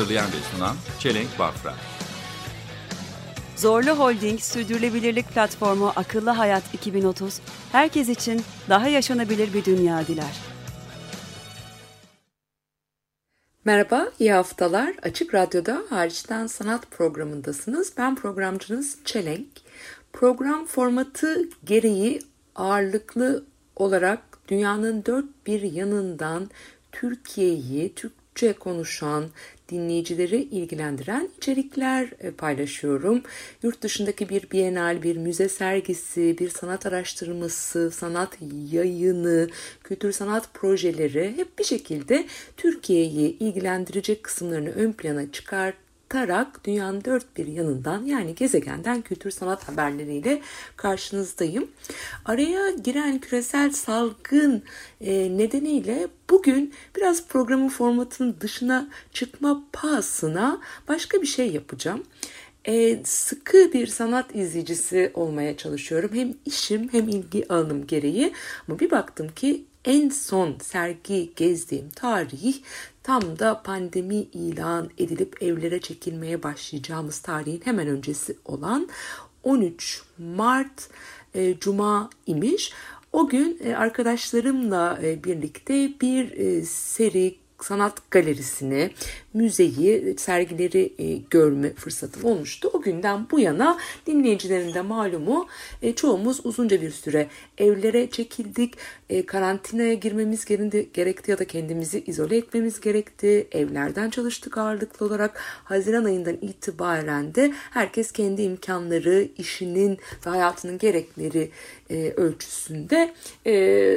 Hazırlayan ve sunan Çelenk Bafra. Zorlu Holding Sürdürülebilirlik Platformu Akıllı Hayat 2030, herkes için daha yaşanabilir bir dünya diler. Merhaba, iyi haftalar. Açık Radyo'da hariçten sanat programındasınız. Ben programcınız Çelenk. Program formatı gereği ağırlıklı olarak dünyanın dört bir yanından Türkiye'yi, Türkçe konuşan dinleyicileri ilgilendiren içerikler e, paylaşıyorum. Yurt dışındaki bir bienal, bir müze sergisi, bir sanat araştırması, sanat yayını, kültür sanat projeleri hep bir şekilde Türkiye'yi ilgilendirecek kısımlarını ön plana çıkart tarak dünyanın dört bir yanından yani gezegenden kültür sanat haberleriyle karşınızdayım. Araya giren küresel salgın e, nedeniyle bugün biraz programın formatının dışına çıkma pahasına başka bir şey yapacağım. E, sıkı bir sanat izleyicisi olmaya çalışıyorum. Hem işim hem ilgi alanım gereği. Ama bir baktım ki en son sergi gezdiğim tarih tam da pandemi ilan edilip evlere çekilmeye başlayacağımız tarihin hemen öncesi olan 13 Mart e, Cuma imiş. O gün e, arkadaşlarımla e, birlikte bir e, seri sanat galerisini, müzeyi, sergileri e, görme fırsatım olmuştu. O günden bu yana dinleyicilerin de malumu e, çoğumuz uzunca bir süre evlere çekildik. E, karantinaya girmemiz gerekti ya da kendimizi izole etmemiz gerekti. Evlerden çalıştık ağırlıklı olarak. Haziran ayından itibaren de herkes kendi imkanları, işinin ve hayatının gerekleri e, ölçüsünde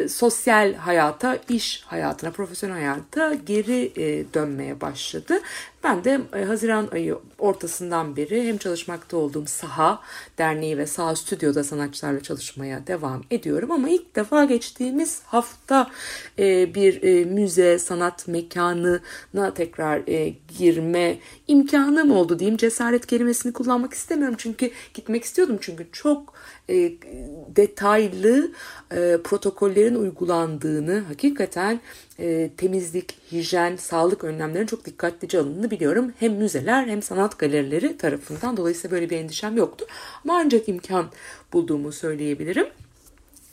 sosyal hayata, iş hayatına, profesyonel hayata geri dönmeye başladı. да, Ben de e, Haziran ayı ortasından beri hem çalışmakta olduğum Saha Derneği ve Saha Stüdyo'da sanatçılarla çalışmaya devam ediyorum. Ama ilk defa geçtiğimiz hafta e, bir e, müze, sanat mekanına tekrar girme imkanım oldu diyeyim. Cesaret kelimesini kullanmak istemiyorum çünkü gitmek istiyordum çünkü çok detaylı protokollerin uygulandığını hakikaten temizlik, hijyen, sağlık önlemlerinin çok dikkatlice alındığını biliyorum. Hem müzeler hem sanat galerileri tarafından. Dolayısıyla böyle bir endişem yoktu. Ama ancak imkan bulduğumu söyleyebilirim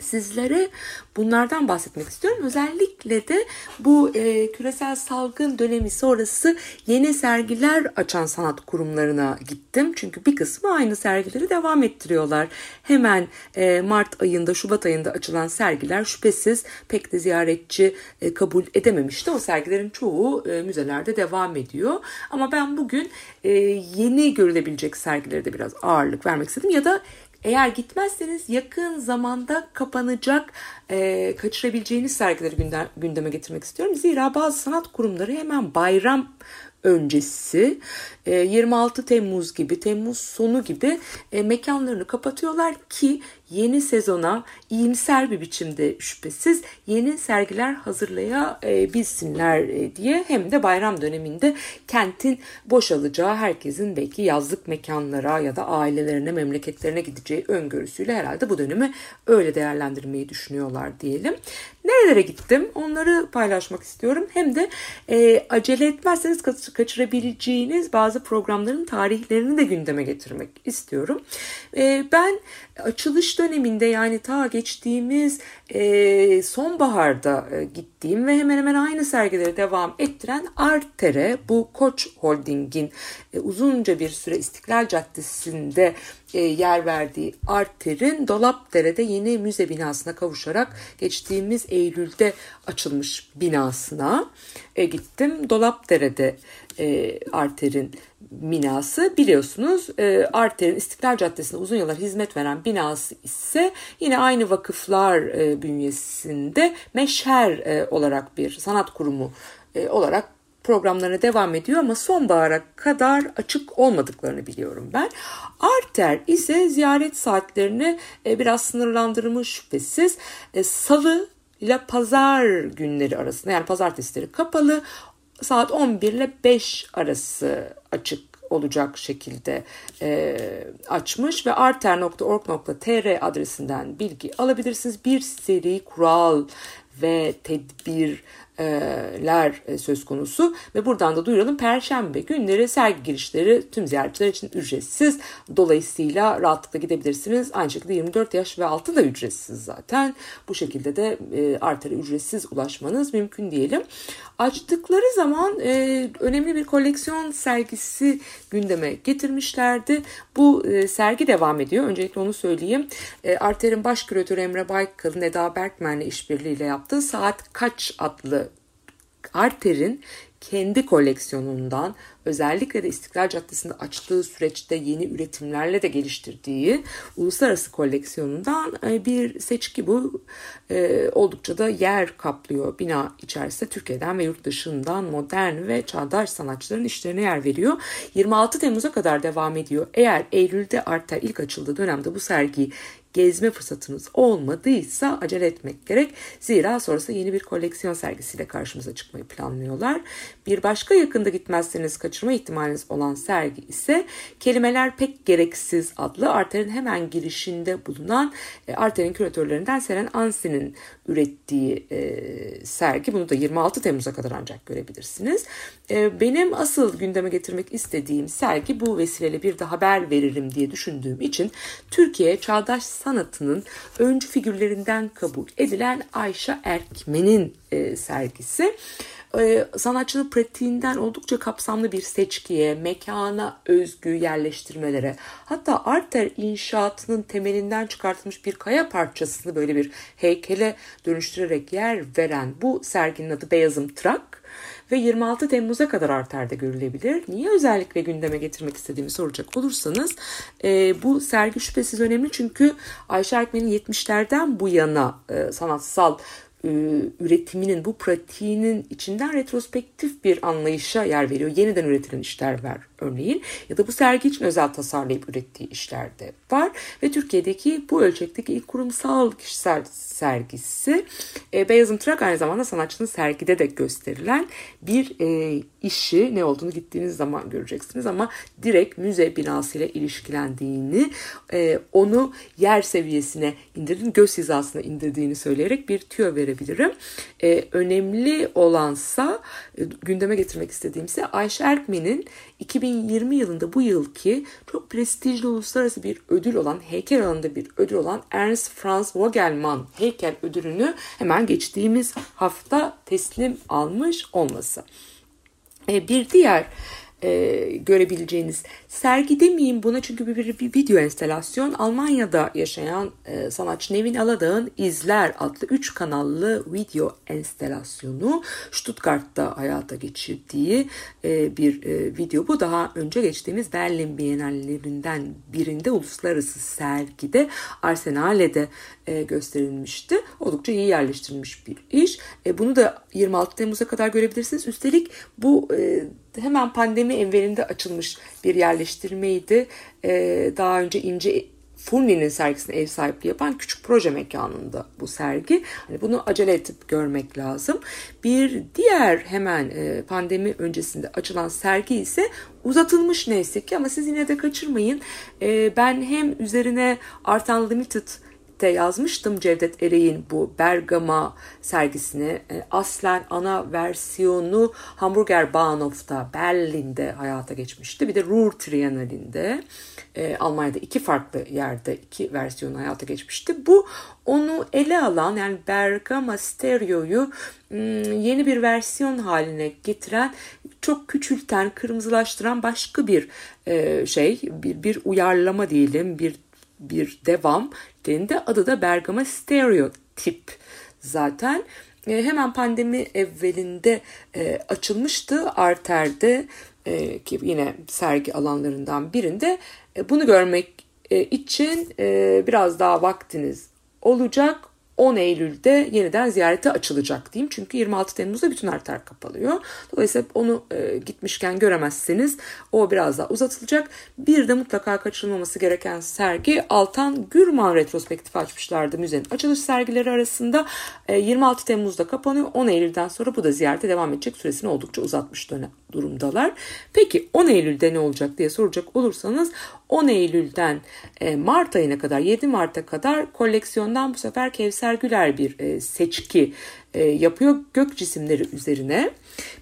sizlere bunlardan bahsetmek istiyorum. Özellikle de bu e, küresel salgın dönemi sonrası yeni sergiler açan sanat kurumlarına gittim. Çünkü bir kısmı aynı sergileri devam ettiriyorlar. Hemen e, Mart ayında, Şubat ayında açılan sergiler şüphesiz pek de ziyaretçi e, kabul edememişti. O sergilerin çoğu e, müzelerde devam ediyor. Ama ben bugün e, yeni görülebilecek sergilere de biraz ağırlık vermek istedim. Ya da eğer gitmezseniz yakın zamanda kapanacak, e, kaçırabileceğiniz sergileri gündeme getirmek istiyorum. Zira bazı sanat kurumları hemen bayram öncesi 26 Temmuz gibi, Temmuz sonu gibi e, mekanlarını kapatıyorlar ki yeni sezona iyimser bir biçimde şüphesiz yeni sergiler hazırlayabilsinler e, diye hem de bayram döneminde kentin boşalacağı herkesin belki yazlık mekanlara ya da ailelerine memleketlerine gideceği öngörüsüyle herhalde bu dönemi öyle değerlendirmeyi düşünüyorlar diyelim. Nerelere gittim onları paylaşmak istiyorum. Hem de e, acele etmezseniz kaçırabileceğiniz bazı programların tarihlerini de gündeme getirmek istiyorum. E, ben açılış döneminde yani ta geçtiğimiz e, sonbaharda e, gittiğim ve hemen hemen aynı sergileri devam ettiren Arter'e bu Koç Holding'in e, uzunca bir süre İstiklal Caddesi'nde e, yer verdiği Arter'in Dolapdere'de yeni müze binasına kavuşarak geçtiğimiz Eylül'de açılmış binasına e, gittim. Dolapdere'de e, Arter'in binası biliyorsunuz e, Arter'in İstiklal Caddesi'nde uzun yıllar hizmet veren binası ise yine aynı vakıflar e, bünyesinde Meşher e, olarak bir sanat kurumu e, olarak programlarına devam ediyor ama sonbahara kadar açık olmadıklarını biliyorum ben. Arter ise ziyaret saatlerini e, biraz sınırlandırmış şüphesiz. E, Salı ile pazar günleri arasında yani pazartesileri kapalı saat 11 ile 5 arası açık olacak şekilde e, açmış ve arter.org.tr adresinden bilgi alabilirsiniz. Bir seri kural ve tedbirler e, söz konusu ve buradan da duyuralım Perşembe günleri sergi girişleri tüm ziyaretçiler için ücretsiz. Dolayısıyla rahatlıkla gidebilirsiniz. Aynı şekilde 24 yaş ve altı da ücretsiz zaten. Bu şekilde de e, Arter'e ücretsiz ulaşmanız mümkün diyelim. Açtıkları zaman önemli bir koleksiyon sergisi gündeme getirmişlerdi. Bu sergi devam ediyor. Öncelikle onu söyleyeyim. E, Arter'in baş küratörü Emre Baykal'ın Eda Berkmen'le işbirliğiyle yaptığı Saat Kaç adlı Arter'in kendi koleksiyonundan özellikle de İstiklal Caddesi'nde açtığı süreçte yeni üretimlerle de geliştirdiği uluslararası koleksiyonundan e, bir seçki bu. E, oldukça da yer kaplıyor bina içerisinde Türkiye'den ve yurt dışından modern ve çağdaş sanatçıların işlerine yer veriyor. 26 Temmuz'a kadar devam ediyor. Eğer Eylül'de Arter ilk açıldığı dönemde bu sergiyi gezme fırsatınız olmadıysa acele etmek gerek. Zira sonrasında yeni bir koleksiyon sergisiyle karşımıza çıkmayı planlıyorlar. Bir başka yakında gitmezseniz kaçırma ihtimaliniz olan sergi ise Kelimeler Pek Gereksiz adlı Arter'in hemen girişinde bulunan e, Arter'in küratörlerinden Seren Ansi'nin ürettiği e, sergi. Bunu da 26 Temmuz'a kadar ancak görebilirsiniz. E, benim asıl gündeme getirmek istediğim sergi bu vesileyle bir de haber veririm diye düşündüğüm için Türkiye Çağdaş sanatının öncü figürlerinden kabul edilen Ayşe Erkmen'in e, sergisi. E, sanatçının pratiğinden oldukça kapsamlı bir seçkiye, mekana özgü yerleştirmelere, hatta Arter inşaatının temelinden çıkartılmış bir kaya parçasını böyle bir heykele dönüştürerek yer veren bu serginin adı Beyazım Trak ve 26 Temmuz'a kadar Arter'de görülebilir. Niye özellikle gündeme getirmek istediğimi soracak olursanız e, bu sergi şüphesiz önemli çünkü Ayşe Erkmen'in 70'lerden bu yana e, sanatsal üretiminin, bu pratiğinin içinden retrospektif bir anlayışa yer veriyor. Yeniden üretilen işler var örneğin. Ya da bu sergi için özel tasarlayıp ürettiği işler de var. Ve Türkiye'deki bu ölçekteki ilk kurumsal kişisel sergisi e, Beyazım Trak aynı zamanda sanatçının sergide de gösterilen bir e, işi ne olduğunu gittiğiniz zaman göreceksiniz ama direkt müze binasıyla ilişkilendiğini e, onu yer seviyesine indirdiğini göz hizasına indirdiğini söyleyerek bir tüyo verebilirim. E, önemli olansa e, gündeme getirmek istediğimse Ayşe Erkmen'in 2020 yılında bu yılki çok prestijli uluslararası bir ödül olan heykel alanında bir ödül olan Ernst Franz Vogelmann heykel ödülünü hemen geçtiğimiz hafta teslim almış olması. E, bir diğer e, görebileceğiniz sergi demeyeyim buna çünkü bir, bir, bir video enstelasyon Almanya'da yaşayan e, sanatçı Nevin Aladağ'ın İzler adlı 3 kanallı video enstelasyonu Stuttgart'ta hayata geçirdiği e, bir e, video bu daha önce geçtiğimiz Berlin Bienallerinden birinde uluslararası sergide Arsenale'de e, gösterilmişti. Oldukça iyi yerleştirilmiş bir iş. E, bunu da 26 Temmuz'a kadar görebilirsiniz. Üstelik bu e, hemen pandemi evvelinde açılmış bir yerleştirmeydi. Ee, daha önce İnce Furni'nin sergisine ev sahipliği yapan küçük proje mekanında bu sergi. Hani bunu acele edip görmek lazım. Bir diğer hemen e, pandemi öncesinde açılan sergi ise uzatılmış neyse ki ama siz yine de kaçırmayın. E, ben hem üzerine Art Unlimited de yazmıştım Cevdet Ereğin bu Bergama sergisini. E, aslen ana versiyonu Hamburger Bahnhof'ta Berlin'de hayata geçmişti. Bir de Ruhr Triennale'inde e, Almanya'da iki farklı yerde iki versiyonu hayata geçmişti. Bu onu ele alan yani Bergama Stereo'yu yeni bir versiyon haline getiren çok küçülten, kırmızılaştıran başka bir e, şey, bir, bir uyarlama diyelim, bir bir devam. de adı da Bergama Stereotip zaten. E, hemen pandemi evvelinde e, açılmıştı Arter'de e, ki yine sergi alanlarından birinde. Bunu görmek için biraz daha vaktiniz olacak. 10 Eylül'de yeniden ziyarete açılacak diyeyim. Çünkü 26 Temmuz'da bütün arter kapalıyor. Dolayısıyla onu e, gitmişken göremezseniz o biraz daha uzatılacak. Bir de mutlaka kaçırılmaması gereken sergi Altan Gürman retrospektifi açmışlardı müzenin açılış sergileri arasında. E, 26 Temmuz'da kapanıyor. 10 Eylül'den sonra bu da ziyarete devam edecek süresini oldukça uzatmış dönem durumdalar. Peki 10 Eylül'de ne olacak diye soracak olursanız 10 Eylül'den e, Mart ayına kadar 7 Mart'a kadar koleksiyondan bu sefer Kevser Güler bir e, seçki e, yapıyor gök cisimleri üzerine.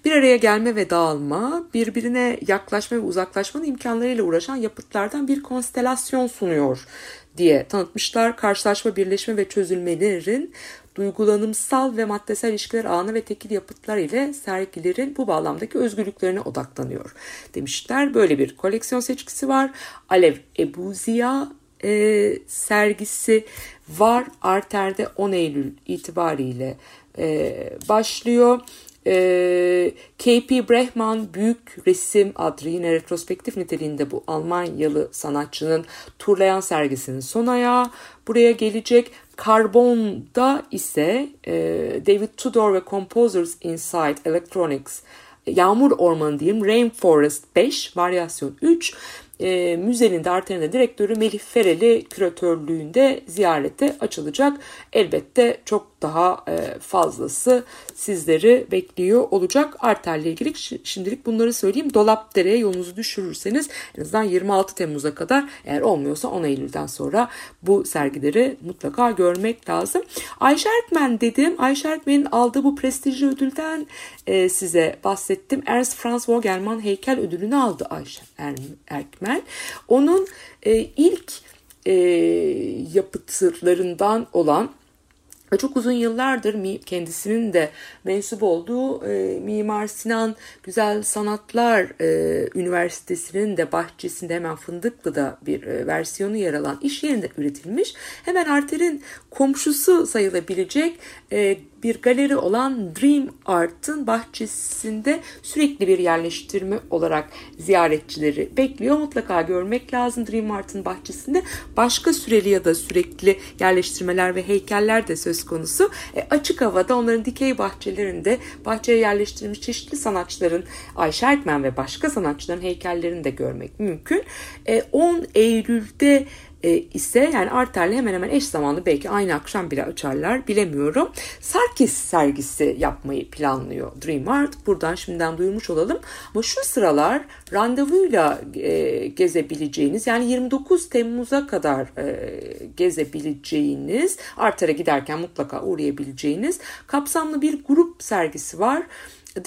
Bir araya gelme ve dağılma, birbirine yaklaşma ve uzaklaşmanın imkanlarıyla uğraşan yapıtlardan bir konstelasyon sunuyor diye tanıtmışlar. Karşılaşma, birleşme ve çözülmelerin duygulanımsal ve maddesel ilişkiler ağını ve tekil yapıtlar ile sergilerin bu bağlamdaki özgürlüklerine odaklanıyor demişler. Böyle bir koleksiyon seçkisi var. Alev Ebuziya e, sergisi var. Arter'de 10 Eylül itibariyle e, başlıyor. E, K.P. Brehman Büyük Resim adlı yine retrospektif niteliğinde bu Almanyalı sanatçının turlayan sergisinin son ayağı buraya gelecek. Karbon'da ise e, David Tudor ve Composers Inside Electronics Yağmur Ormanı diyeyim Rainforest 5 varyasyon 3 e, müzenin de Arter'in direktörü Melih Fereli küratörlüğünde ziyarete açılacak. Elbette çok daha e, fazlası sizleri bekliyor olacak. Arter'le ilgili şimdilik bunları söyleyeyim. Dolapdere'ye yolunuzu düşürürseniz en azından 26 Temmuz'a kadar eğer olmuyorsa 10 Eylül'den sonra bu sergileri mutlaka görmek lazım. Ayşe Erkmen dedim. Ayşe Erkmen'in aldığı bu prestijli ödülden e, size bahsettim. Ernst Franz Vogelmann heykel ödülünü aldı Ayşe Erkmen. Onun e, ilk e, yapıtlarından olan çok uzun yıllardır kendisinin de mensup olduğu e, Mimar Sinan Güzel Sanatlar e, Üniversitesi'nin de bahçesinde hemen Fındıklı'da bir e, versiyonu yer alan iş yerinde üretilmiş. Hemen Arter'in komşusu sayılabilecek e, bir galeri olan Dream Art'ın bahçesinde sürekli bir yerleştirme olarak ziyaretçileri bekliyor. Mutlaka görmek lazım Dream Art'ın bahçesinde. Başka süreli ya da sürekli yerleştirmeler ve heykeller de söz konusu. E, açık havada onların dikey bahçelerinde bahçeye yerleştirilmiş çeşitli sanatçıların Ayşe Erkmen ve başka sanatçıların heykellerini de görmek mümkün. E, 10 Eylül'de e, ise yani Arter'le hemen hemen eş zamanlı belki aynı akşam bile açarlar bilemiyorum. Sarkis sergisi yapmayı planlıyor Dream Art. Buradan şimdiden duyurmuş olalım. Ama şu sıralar randevuyla e, gezebileceğiniz yani 29 Temmuz'a kadar e, gezebileceğiniz Arter'e giderken mutlaka uğrayabileceğiniz kapsamlı bir grup sergisi var.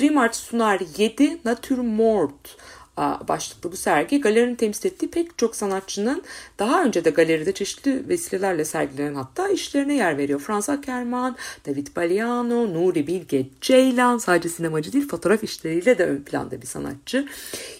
Dream Art sunar 7 Natürmort başlıklı bu sergi galerinin temsil ettiği pek çok sanatçının daha önce de galeride çeşitli vesilelerle sergilenen hatta işlerine yer veriyor. Frans Ackermann, David Baliano, Nuri Bilge Ceylan sadece sinemacı değil fotoğraf işleriyle de ön planda bir sanatçı.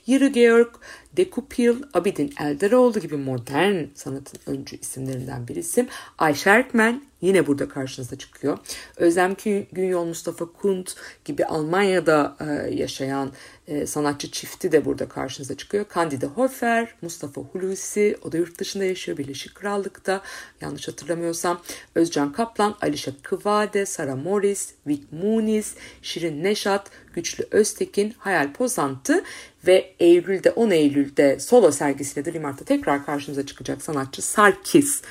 Yuri Georg Dekupil, Abidin Elderoğlu gibi modern sanatın öncü isimlerinden bir isim. Ayşe Erkmen yine burada karşınıza çıkıyor. Özlem Günyol, Mustafa Kunt gibi Almanya'da e, yaşayan e, sanatçı çifti de burada karşınıza çıkıyor. Candide Hofer, Mustafa Hulusi, o da yurt dışında yaşıyor Birleşik Krallık'ta. Yanlış hatırlamıyorsam. Özcan Kaplan, Alişa Kıvade, Sara Morris, Vic Muniz, Şirin Neşat, Güçlü Öztekin, Hayal Pozantı ve Eylül'de 10 Eylül'de solo sergisiyle Dream Art'ta tekrar karşımıza çıkacak sanatçı Sarkis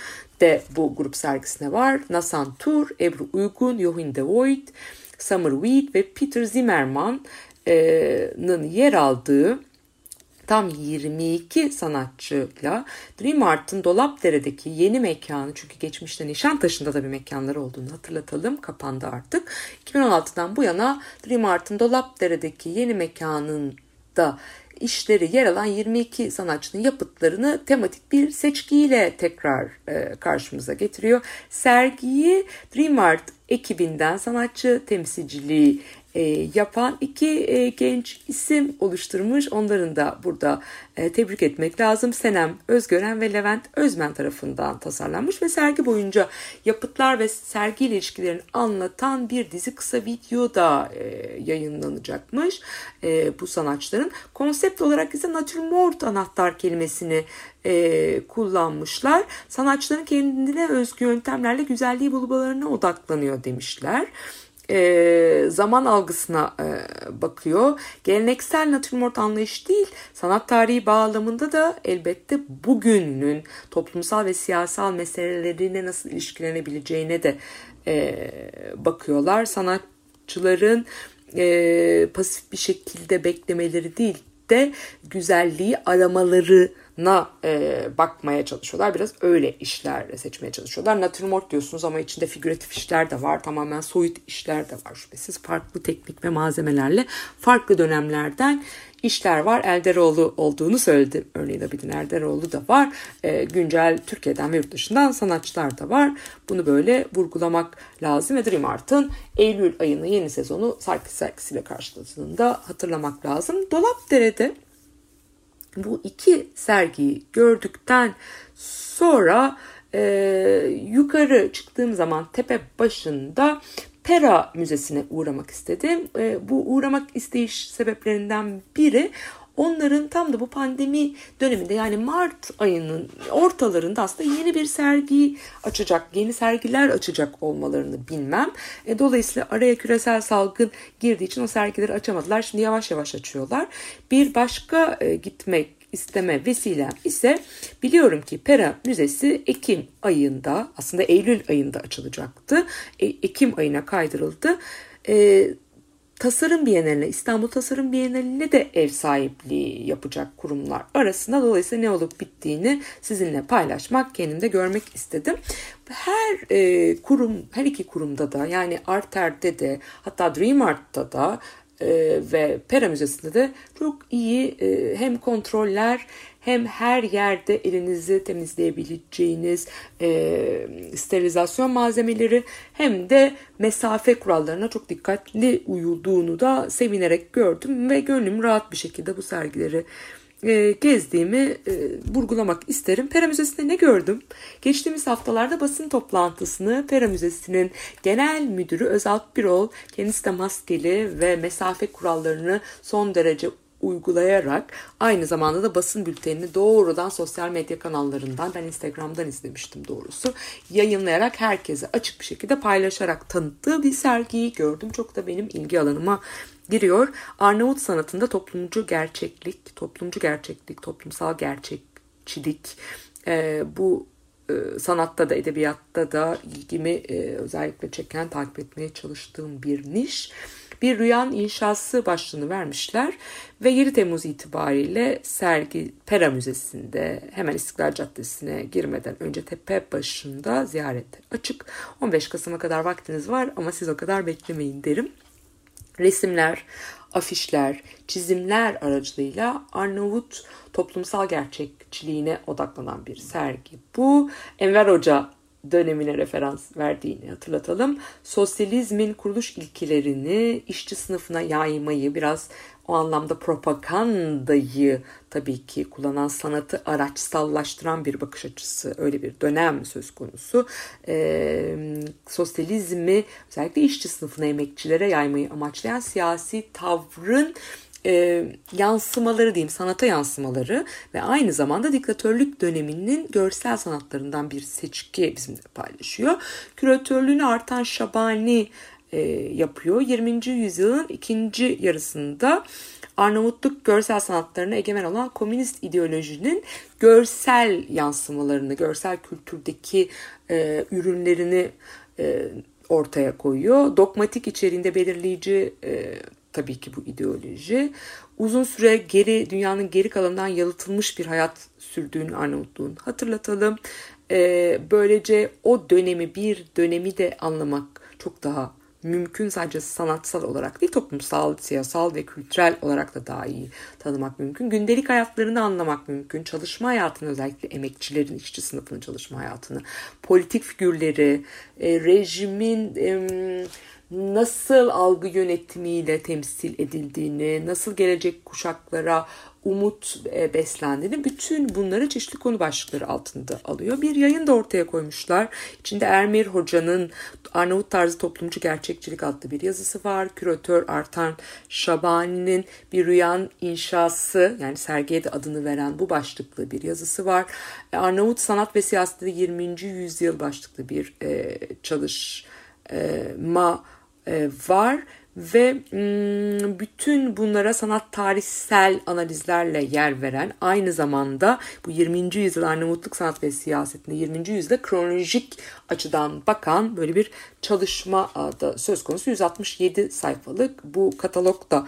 de bu grup sergisine var. Nasan Tur, Ebru Uygun, Johin de Voigt, Summer Wheat ve Peter Zimmerman'ın yer aldığı tam 22 sanatçıyla Dream Art'ın Dolapdere'deki yeni mekanı çünkü geçmişte Nişantaşı'nda da bir mekanları olduğunu hatırlatalım kapandı artık. 2016'dan bu yana Dream Art'ın Dolapdere'deki yeni mekanında işleri yer alan 22 sanatçının yapıtlarını tematik bir seçkiyle tekrar e, karşımıza getiriyor. Sergiyi Dream Art ekibinden sanatçı temsilciliği e, yapan iki e, genç isim oluşturmuş. Onların da burada e, tebrik etmek lazım. Senem Özgören ve Levent Özmen tarafından tasarlanmış ve sergi boyunca yapıtlar ve sergi ilişkilerini anlatan bir dizi kısa video da e, yayınlanacakmış e, bu sanatçıların. Konsept olarak ise natürmort anahtar kelimesini e, kullanmışlar. Sanatçıların kendine özgü yöntemlerle güzelliği bulmalarına odaklanıyor demişler e, zaman algısına e, bakıyor. Geleneksel natürmort anlayış değil, sanat tarihi bağlamında da elbette bugünün toplumsal ve siyasal meselelerine nasıl ilişkilenebileceğine de e, bakıyorlar. Sanatçıların e, pasif bir şekilde beklemeleri değil de güzelliği aramalarına e, bakmaya çalışıyorlar. Biraz öyle işler seçmeye çalışıyorlar. Natürmort diyorsunuz ama içinde figüratif işler de var. Tamamen soyut işler de var şüphesiz. Farklı teknik ve malzemelerle farklı dönemlerden işler var. Elderoğlu olduğunu söyledi. Örneğin Abidin Elderoğlu da var. E, güncel Türkiye'den ve yurt dışından sanatçılar da var. Bunu böyle vurgulamak lazım ve Dream Art'ın Eylül ayının yeni sezonu Sarkis sergisiyle karşıladığında hatırlamak lazım. Dolapdere'de bu iki sergiyi gördükten sonra e, yukarı çıktığım zaman tepe başında Pera Müzesi'ne uğramak istedim. E, bu uğramak isteyiş sebeplerinden biri onların tam da bu pandemi döneminde yani Mart ayının ortalarında aslında yeni bir sergi açacak, yeni sergiler açacak olmalarını bilmem. E, dolayısıyla araya küresel salgın girdiği için o sergileri açamadılar. Şimdi yavaş yavaş açıyorlar. Bir başka e, gitmek isteme vesilem ise biliyorum ki Pera Müzesi Ekim ayında aslında Eylül ayında açılacaktı. E, Ekim ayına kaydırıldı. E, Tasarım Bienali'ne, İstanbul Tasarım Bienali'ne de ev sahipliği yapacak kurumlar arasında. Dolayısıyla ne olup bittiğini sizinle paylaşmak, kendimde görmek istedim. Her e, kurum, her iki kurumda da yani Arter'de de hatta Dream Art'ta da e, ve Pera Müzesi'nde de çok iyi e, hem kontroller hem her yerde elinizi temizleyebileceğiniz e, sterilizasyon malzemeleri hem de mesafe kurallarına çok dikkatli uyulduğunu da sevinerek gördüm ve gönlüm rahat bir şekilde bu sergileri e, gezdiğimi e, vurgulamak isterim. Pera Müzesi'nde ne gördüm? Geçtiğimiz haftalarda basın toplantısını Pera Müzesi'nin genel müdürü Özalp Birol kendisi de maskeli ve mesafe kurallarını son derece uygulayarak aynı zamanda da basın bültenini doğrudan sosyal medya kanallarından ben Instagram'dan izlemiştim doğrusu yayınlayarak herkese açık bir şekilde paylaşarak tanıttığı bir sergiyi gördüm. Çok da benim ilgi alanıma giriyor. Arnavut sanatında toplumcu gerçeklik, toplumcu gerçeklik, toplumsal gerçekçilik e, bu e, sanatta da edebiyatta da ilgimi e, özellikle çeken takip etmeye çalıştığım bir niş bir rüyan inşası başlığını vermişler ve 7 Temmuz itibariyle sergi Pera Müzesi'nde hemen İstiklal Caddesi'ne girmeden önce tepe başında ziyaret açık. 15 Kasım'a kadar vaktiniz var ama siz o kadar beklemeyin derim. Resimler, afişler, çizimler aracılığıyla Arnavut toplumsal gerçekçiliğine odaklanan bir sergi. Bu Enver Hoca dönemine referans verdiğini hatırlatalım. Sosyalizmin kuruluş ilkelerini işçi sınıfına yaymayı biraz o anlamda propagandayı tabii ki kullanan sanatı araçsallaştıran bir bakış açısı öyle bir dönem söz konusu. Ee, sosyalizmi özellikle işçi sınıfına emekçilere yaymayı amaçlayan siyasi tavrın e, yansımaları diyeyim sanata yansımaları ve aynı zamanda diktatörlük döneminin görsel sanatlarından bir seçki bizimle paylaşıyor. Küratörlüğünü artan Şabani e, yapıyor. 20. yüzyılın ikinci yarısında Arnavutluk görsel sanatlarına egemen olan komünist ideolojinin görsel yansımalarını, görsel kültürdeki e, ürünlerini e, ortaya koyuyor. Dogmatik içeriğinde belirleyici e, tabii ki bu ideoloji. Uzun süre geri dünyanın geri kalanından yalıtılmış bir hayat sürdüğünü Arnavutluğun hatırlatalım. Ee, böylece o dönemi bir dönemi de anlamak çok daha mümkün sadece sanatsal olarak değil toplumsal, siyasal ve kültürel olarak da daha iyi tanımak mümkün. Gündelik hayatlarını anlamak mümkün. Çalışma hayatını özellikle emekçilerin, işçi sınıfının çalışma hayatını, politik figürleri, e, rejimin... E, nasıl algı yönetimiyle temsil edildiğini, nasıl gelecek kuşaklara umut e, beslendiğini bütün bunları çeşitli konu başlıkları altında alıyor. Bir yayın da ortaya koymuşlar. İçinde Ermir Hoca'nın Arnavut tarzı toplumcu gerçekçilik adlı bir yazısı var. Küratör Artan Şabani'nin bir rüyan inşası yani sergiye de adını veren bu başlıklı bir yazısı var. E, Arnavut sanat ve siyasette 20. yüzyıl başlıklı bir e, çalışma var ve mm, bütün bunlara sanat tarihsel analizlerle yer veren aynı zamanda bu 20. yüzyıl Arnavutluk sanat ve siyasetinde 20. yüzyılda kronolojik açıdan bakan böyle bir çalışma da söz konusu 167 sayfalık bu katalog da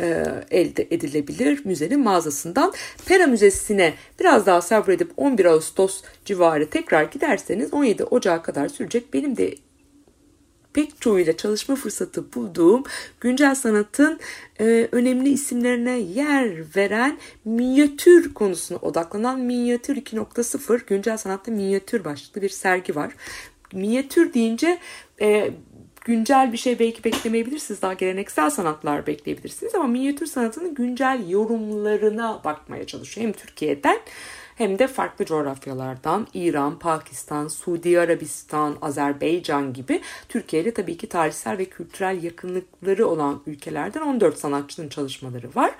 e, elde edilebilir müzenin mağazasından. Pera Müzesi'ne biraz daha sabredip 11 Ağustos civarı tekrar giderseniz 17 Ocağı kadar sürecek. Benim de pek çoğuyla çalışma fırsatı bulduğum güncel sanatın e, önemli isimlerine yer veren minyatür konusuna odaklanan Minyatür 2.0 güncel sanatta minyatür başlıklı bir sergi var. Minyatür deyince e, güncel bir şey belki beklemeyebilirsiniz. Daha geleneksel sanatlar bekleyebilirsiniz ama minyatür sanatının güncel yorumlarına bakmaya çalışıyor. Hem Türkiye'den hem de farklı coğrafyalardan İran, Pakistan, Suudi Arabistan, Azerbaycan gibi Türkiye ile tabii ki tarihsel ve kültürel yakınlıkları olan ülkelerden 14 sanatçının çalışmaları var.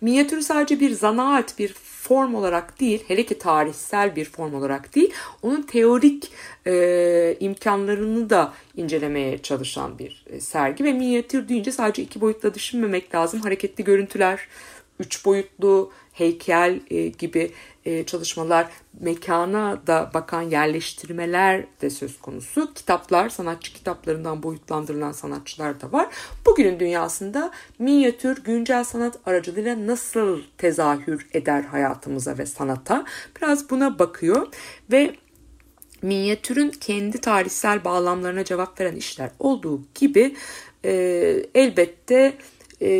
Minyatür sadece bir zanaat, bir form olarak değil, hele ki tarihsel bir form olarak değil, onun teorik e, imkanlarını da incelemeye çalışan bir e, sergi ve minyatür deyince sadece iki boyutla düşünmemek lazım. Hareketli görüntüler, üç boyutlu heykel e, gibi e, çalışmalar, mekana da bakan yerleştirmeler de söz konusu. Kitaplar, sanatçı kitaplarından boyutlandırılan sanatçılar da var. Bugünün dünyasında minyatür güncel sanat aracılığıyla nasıl tezahür eder hayatımıza ve sanata? Biraz buna bakıyor ve minyatürün kendi tarihsel bağlamlarına cevap veren işler olduğu gibi e, elbette e,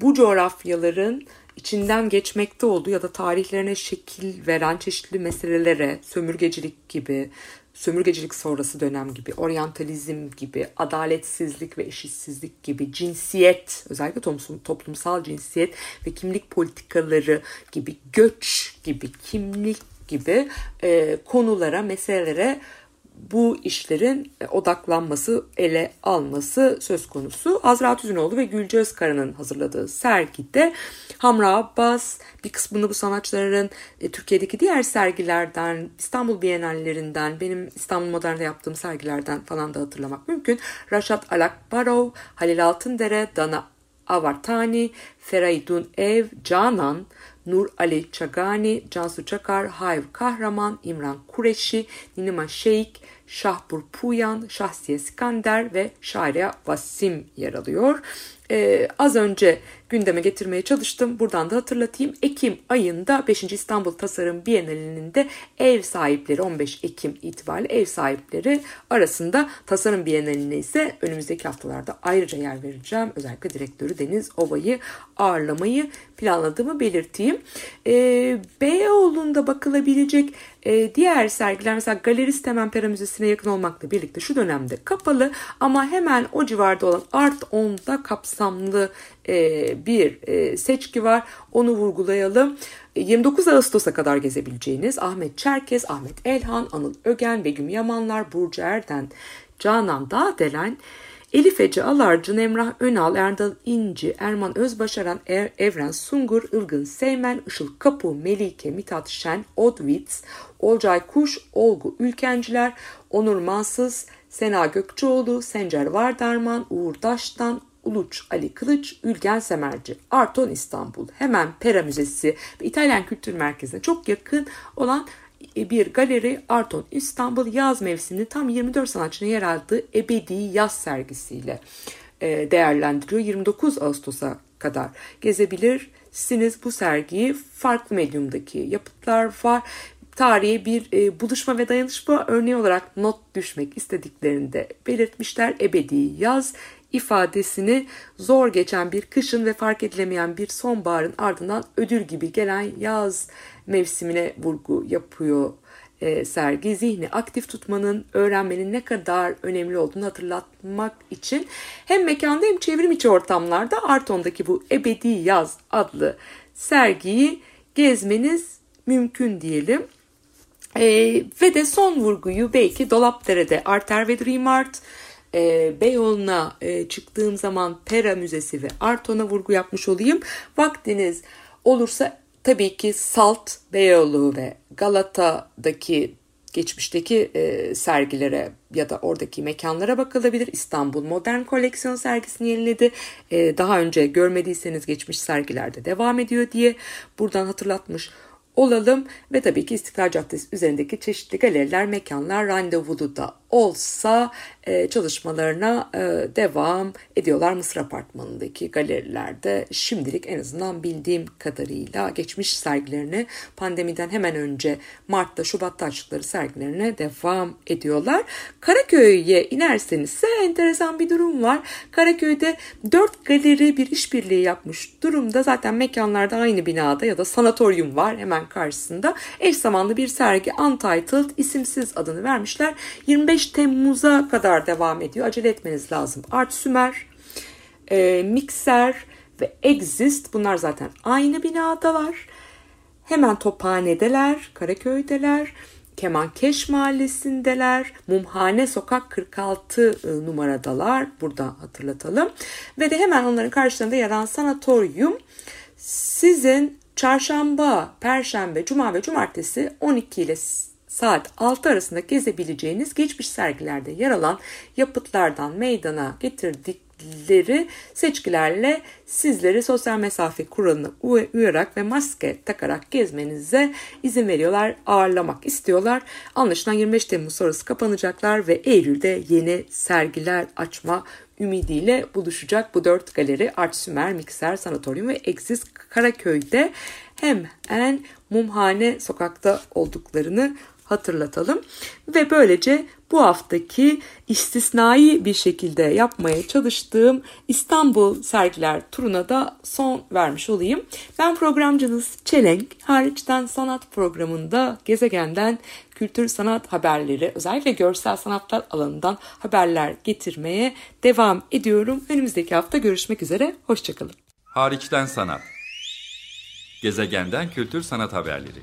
bu coğrafyaların içinden geçmekte olduğu ya da tarihlerine şekil veren çeşitli meselelere, sömürgecilik gibi, sömürgecilik sonrası dönem gibi, oryantalizm gibi, adaletsizlik ve eşitsizlik gibi, cinsiyet, özellikle toplumsal cinsiyet ve kimlik politikaları gibi, göç gibi, kimlik gibi e, konulara, meselelere bu işlerin odaklanması, ele alması söz konusu. Azra Tüzünoğlu ve Gülce Özkara'nın hazırladığı sergide Hamra Abbas bir kısmını bu sanatçıların e, Türkiye'deki diğer sergilerden, İstanbul Bienallerinden, benim İstanbul Modern'de yaptığım sergilerden falan da hatırlamak mümkün. Raşat Alakbarov, Halil Altındere, Dana Avartani, Feraydun Ev, Canan, Nur Ali Çagani, Cansu Çakar, Hayv Kahraman, İmran Kureşi, Ninima Şeyk, Şahbur Puyan, Şahsiye Skander ve Şariye Vasim yer alıyor. Ee, az önce gündeme getirmeye çalıştım. Buradan da hatırlatayım. Ekim ayında 5. İstanbul Tasarım Bienalinin de ev sahipleri 15 Ekim itibariyle ev sahipleri arasında Tasarım Bienaline ise önümüzdeki haftalarda ayrıca yer vereceğim. Özellikle direktörü Deniz Ova'yı ağırlamayı planladığımı belirteyim. Ee, Beyoğlu'nda bakılabilecek e, diğer sergiler mesela Galerist Hemen Pera Müzesi'ne yakın olmakla birlikte şu dönemde kapalı ama hemen o civarda olan Art 10'da kapsamlı e, bir e, seçki var. Onu vurgulayalım. 29 Ağustos'a kadar gezebileceğiniz Ahmet Çerkez, Ahmet Elhan, Anıl Ögen, Begüm Yamanlar, Burcu Erden, Canan Dağdelen, Elif Ece Alarcı, Emrah Önal, Erdal İnci, Erman Özbaşaran, er, Evren Sungur, Ilgın Seymen, Işıl Kapu, Melike, Mithat Şen, Odwitz, Olcay Kuş, Olgu Ülkenciler, Onur Mansız, Sena Gökçeoğlu, Sencer Vardarman, Uğur Daştan, Uluç Ali Kılıç, Ülgen Semerci, Arton İstanbul, hemen Pera Müzesi ve İtalyan Kültür Merkezi'ne çok yakın olan bir galeri Arton İstanbul yaz mevsiminde tam 24 sanatçının yer aldığı ebedi yaz sergisiyle e, değerlendiriyor. 29 Ağustos'a kadar gezebilirsiniz bu sergiyi. Farklı medyumdaki yapıtlar var tarihe bir e, buluşma ve dayanışma örneği olarak not düşmek istediklerini de belirtmişler. Ebedi yaz ifadesini zor geçen bir kışın ve fark edilemeyen bir sonbaharın ardından ödül gibi gelen yaz mevsimine vurgu yapıyor e, sergi zihni aktif tutmanın, öğrenmenin ne kadar önemli olduğunu hatırlatmak için hem mekanda hem çevrim içi ortamlarda Arton'daki bu Ebedi Yaz adlı sergiyi gezmeniz mümkün diyelim. E, ve de son vurguyu belki Dolapdere'de Arter ve Dream Art, e, Beyoğlu'na e, çıktığım zaman Pera Müzesi ve Arton'a vurgu yapmış olayım. Vaktiniz olursa tabii ki Salt, Beyoğlu ve Galata'daki geçmişteki e, sergilere ya da oradaki mekanlara bakılabilir. İstanbul Modern Koleksiyon sergisini yeniledi. E, daha önce görmediyseniz geçmiş sergilerde devam ediyor diye buradan hatırlatmış olalım ve tabii ki İstiklal Caddesi üzerindeki çeşitli galeriler, mekanlar randevulu da olsa çalışmalarına e, devam ediyorlar. Mısır Apartmanı'ndaki galerilerde şimdilik en azından bildiğim kadarıyla geçmiş sergilerini pandemiden hemen önce Mart'ta Şubat'ta açtıkları sergilerine devam ediyorlar. Karaköy'e inerseniz ise enteresan bir durum var. Karaköy'de dört galeri bir işbirliği yapmış durumda. Zaten mekanlarda aynı binada ya da sanatoryum var hemen karşısında. Eş zamanlı bir sergi Untitled isimsiz adını vermişler. 25 Temmuz'a kadar devam ediyor. Acele etmeniz lazım. Art Sümer, e, Mikser ve Exist bunlar zaten aynı binadalar. Hemen Tophane'deler, Karaköy'deler. Kemankeş Mahallesi'ndeler. Mumhane Sokak 46 e, numaradalar. Burada hatırlatalım. Ve de hemen onların karşılarında yer alan sanatoryum sizin çarşamba, perşembe, cuma ve cumartesi 12 ile saat 6 arasında gezebileceğiniz geçmiş sergilerde yer alan yapıtlardan meydana getirdikleri seçkilerle sizleri sosyal mesafe kuralına uyarak ve maske takarak gezmenize izin veriyorlar, ağırlamak istiyorlar. Anlaşılan 25 Temmuz sonrası kapanacaklar ve Eylül'de yeni sergiler açma ümidiyle buluşacak bu dört galeri Art Sümer, Mikser, Sanatoryum ve Exis Karaköy'de hemen Mumhane sokakta olduklarını hatırlatalım. Ve böylece bu haftaki istisnai bir şekilde yapmaya çalıştığım İstanbul sergiler turuna da son vermiş olayım. Ben programcınız Çelenk. Hariçten sanat programında gezegenden kültür sanat haberleri özellikle görsel sanatlar alanından haberler getirmeye devam ediyorum. Önümüzdeki hafta görüşmek üzere. Hoşçakalın. Hariçten sanat. Gezegenden kültür sanat haberleri.